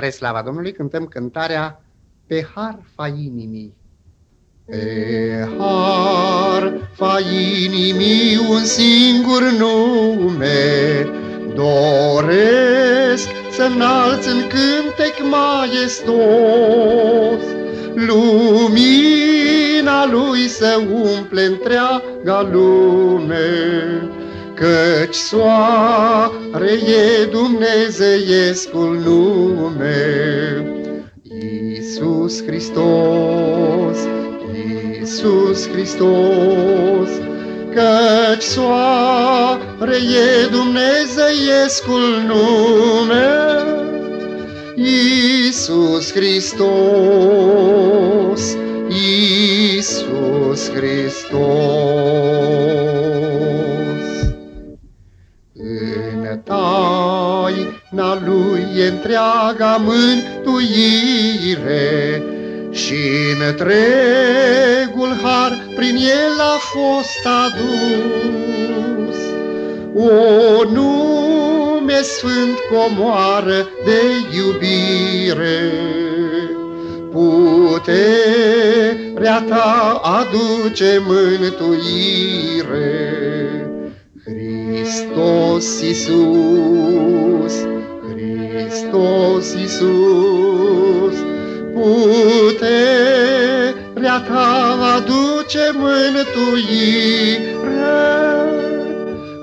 Spre slava Domnului cântăm cântarea Pe harfa inimii. Pe harfa inimii un singur nume Doresc să înalți în cântec maestos Lumina lui să umple întreaga lume Căci soare e dumnezeiescul nume. Iisus Hristos, Iisus Hristos, Căci soare e dumnezeiescul nume. Iisus Hristos, Iisus Hristos. E întreaga mântuire și întregul har prin el a fost adus. O nume sfânt comoară de iubire, puterea ta aduce mântuire. Hristos Iisus, Hristos Iisus, puterea ta aduce mântuire.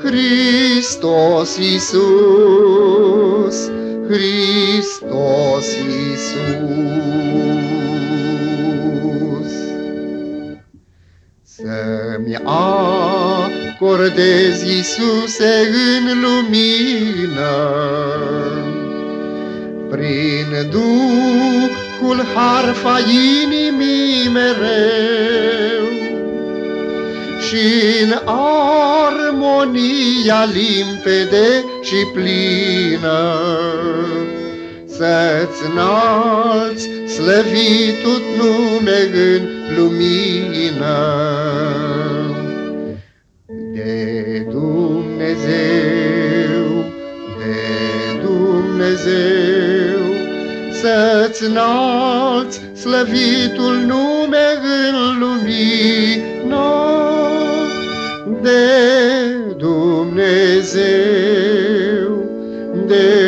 Hristos Iisus, Hristos Iisus. Să-mi acordezi, Iisuse, în lumină. Prin Duhul harfa inimii mereu și în armonia limpede și plină, să-ți înalți slăvitul nume în lumină. preț înalt, slăvitul nume în lumină de Dumnezeu, de